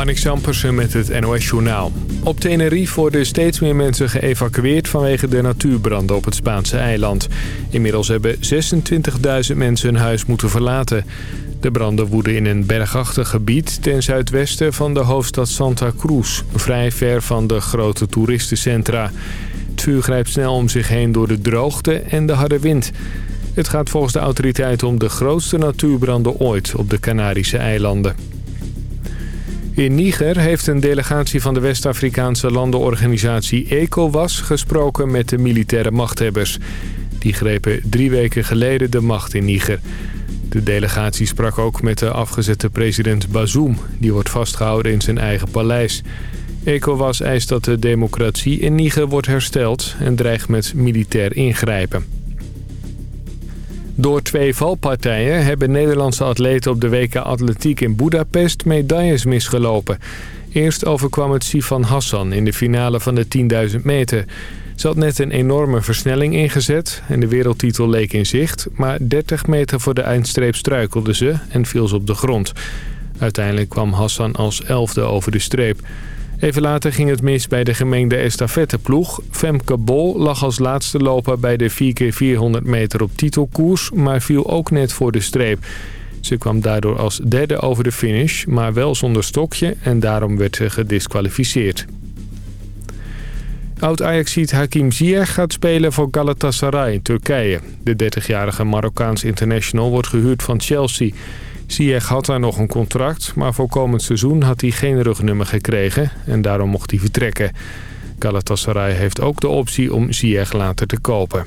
Marnik Sampersen met het NOS-journaal. Op Tenerife worden steeds meer mensen geëvacueerd vanwege de natuurbranden op het Spaanse eiland. Inmiddels hebben 26.000 mensen hun huis moeten verlaten. De branden woeden in een bergachtig gebied ten zuidwesten van de hoofdstad Santa Cruz. Vrij ver van de grote toeristencentra. Het vuur grijpt snel om zich heen door de droogte en de harde wind. Het gaat volgens de autoriteiten om de grootste natuurbranden ooit op de Canarische eilanden. In Niger heeft een delegatie van de West-Afrikaanse landenorganisatie ECOWAS gesproken met de militaire machthebbers. Die grepen drie weken geleden de macht in Niger. De delegatie sprak ook met de afgezette president Bazoum. Die wordt vastgehouden in zijn eigen paleis. ECOWAS eist dat de democratie in Niger wordt hersteld en dreigt met militair ingrijpen. Door twee valpartijen hebben Nederlandse atleten op de WK Atletiek in Budapest medailles misgelopen. Eerst overkwam het Sifan Hassan in de finale van de 10.000 meter. Ze had net een enorme versnelling ingezet en de wereldtitel leek in zicht... maar 30 meter voor de eindstreep struikelde ze en viel ze op de grond. Uiteindelijk kwam Hassan als elfde over de streep. Even later ging het mis bij de gemengde estafetteploeg. Femke Bol lag als laatste loper bij de 4x400 meter op titelkoers... maar viel ook net voor de streep. Ze kwam daardoor als derde over de finish, maar wel zonder stokje... en daarom werd ze gedisqualificeerd. Oud-Ajaxiet Hakim Ziyech gaat spelen voor Galatasaray in Turkije. De 30-jarige Marokkaans international wordt gehuurd van Chelsea... Ziyech had daar nog een contract, maar voor komend seizoen had hij geen rugnummer gekregen en daarom mocht hij vertrekken. Galatasaray heeft ook de optie om Ziyech later te kopen.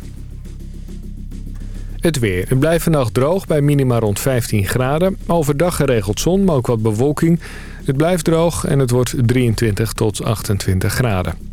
Het weer. Het blijft vannacht droog bij minima rond 15 graden. Overdag geregeld zon, maar ook wat bewolking. Het blijft droog en het wordt 23 tot 28 graden.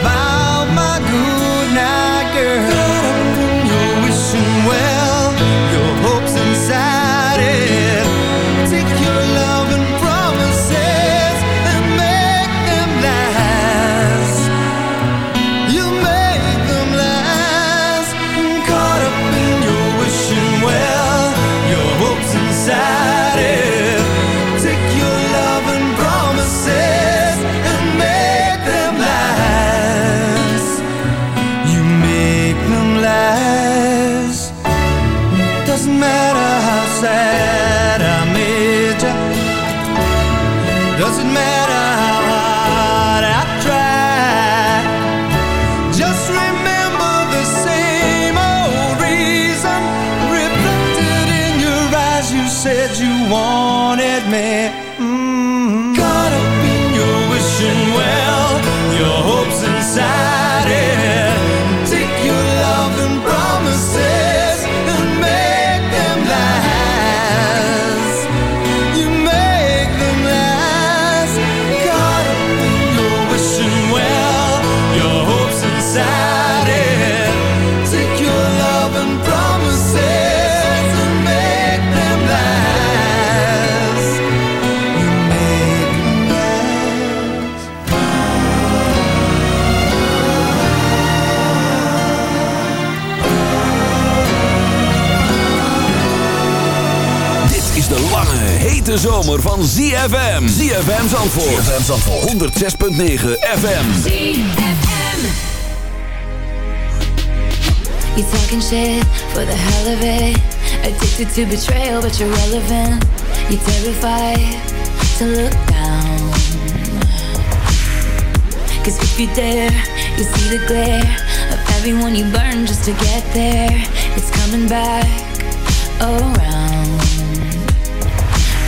把。Zomer van ZFM. ZFM Zandvoort. ZFM Zandvoort. 106.9 FM. ZFM. You talking shit for the hell of it. Addicted to betrayal, but you're relevant. You're terrified to look down. Cause if you dare, you see the glare of everyone you burn just to get there. It's coming back around.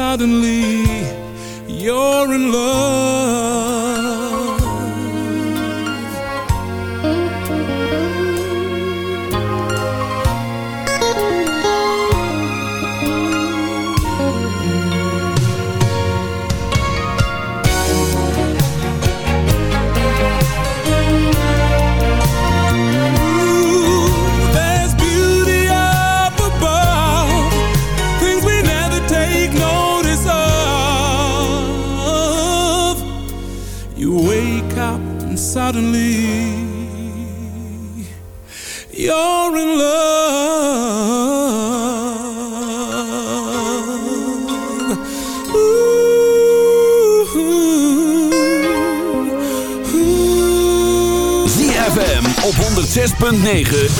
Suddenly, 106.9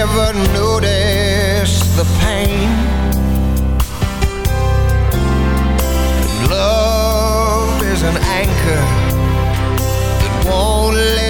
never notice the pain. Love is an anchor that won't let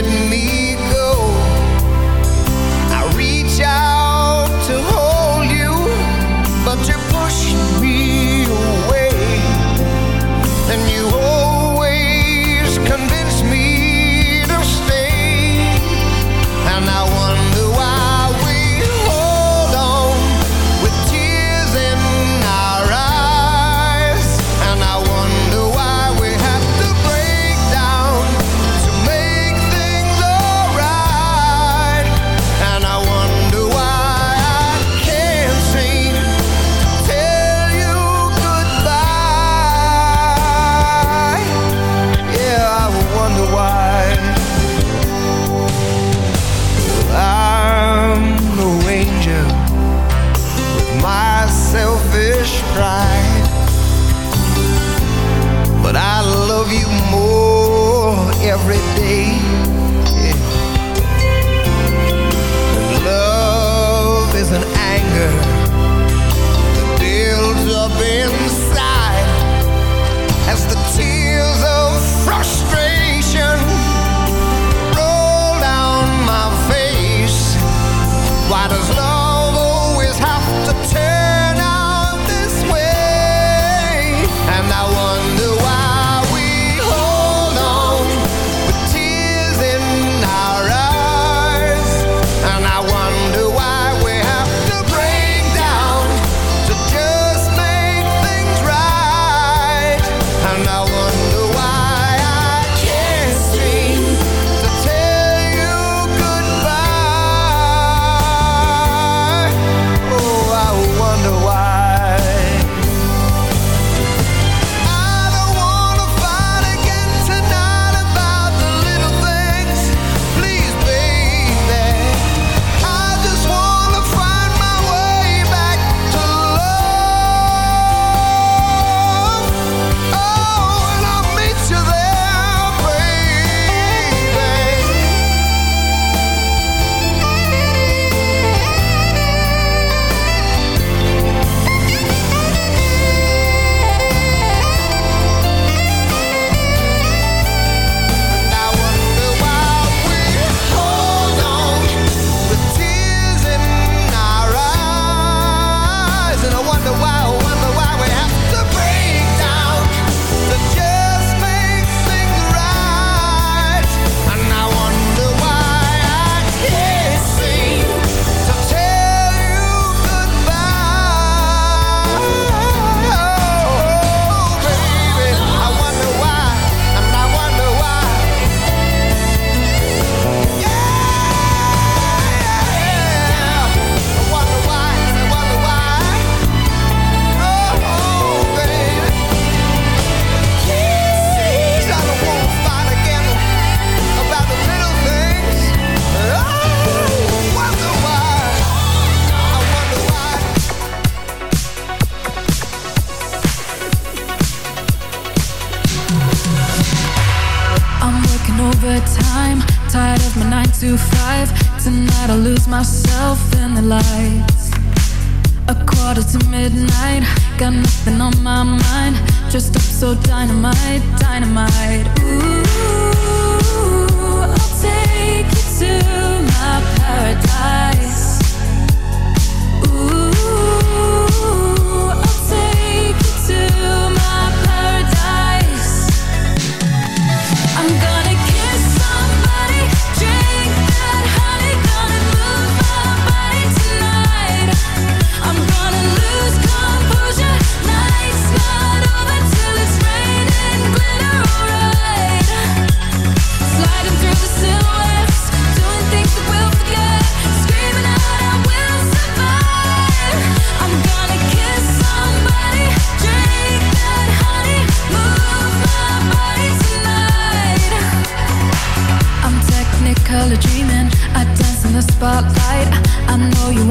myself in the lights. A quarter to midnight Got nothing on my mind. Dressed up so dynamite, dynamite. Ooh, I'll take you to my paradise.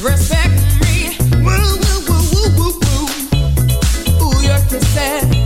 Respect me, woo woo woo woo woo woo. Ooh, you're.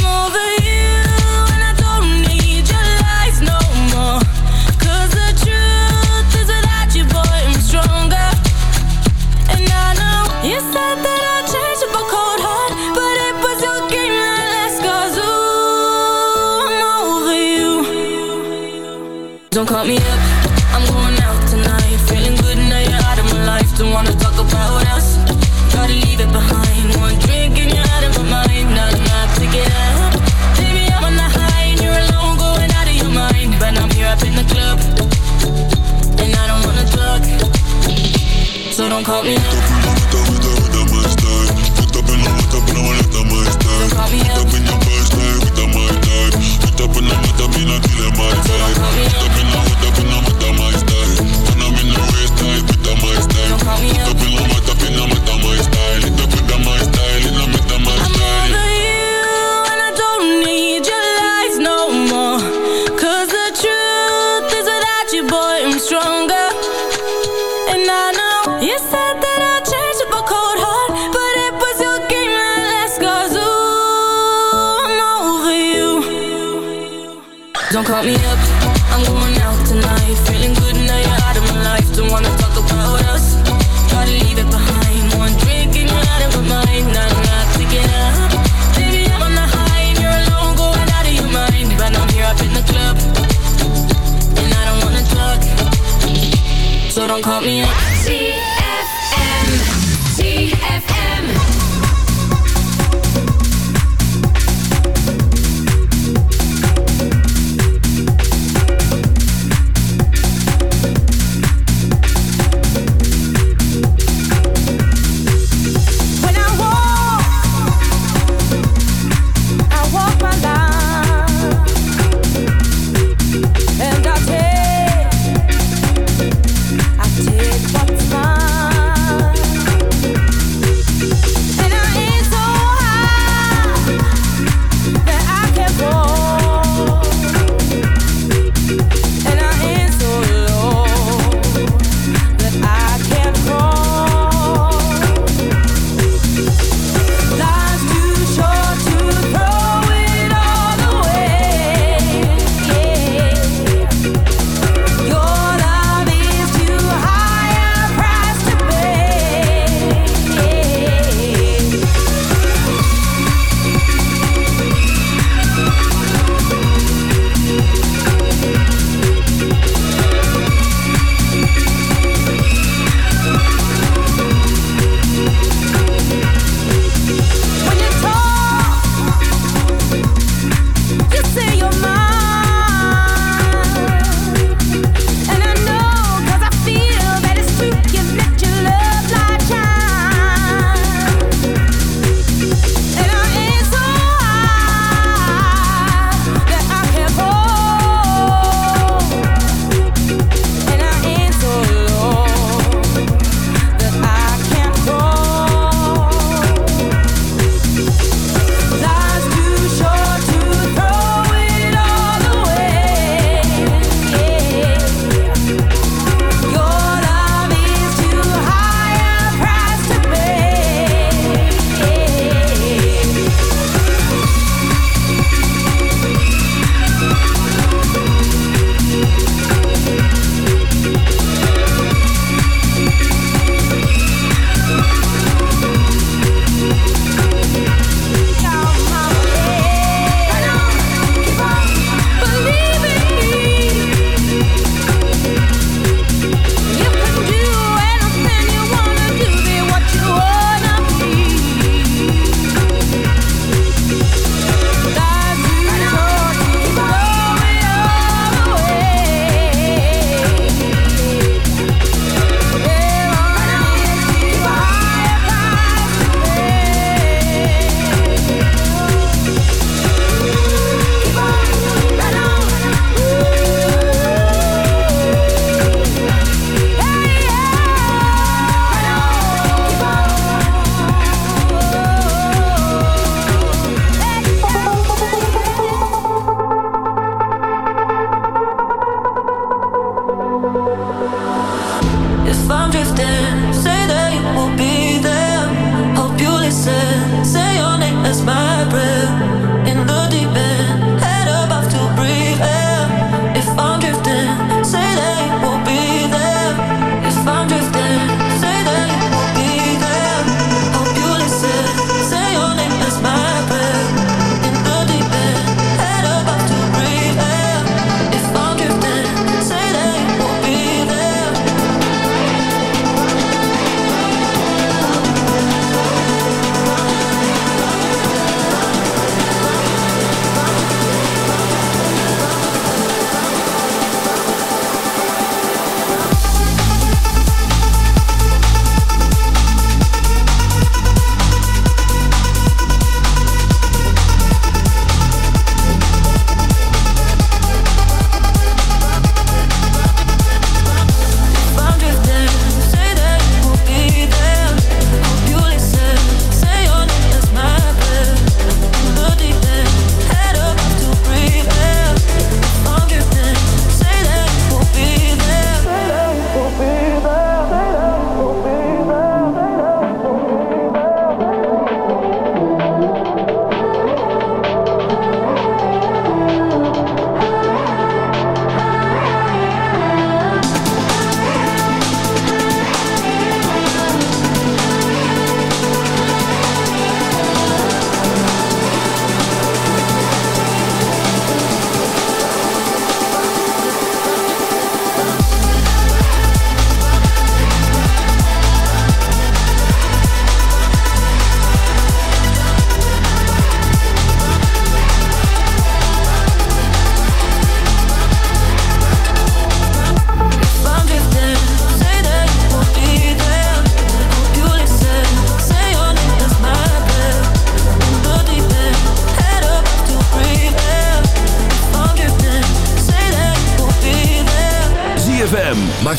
call me. so don't call me up.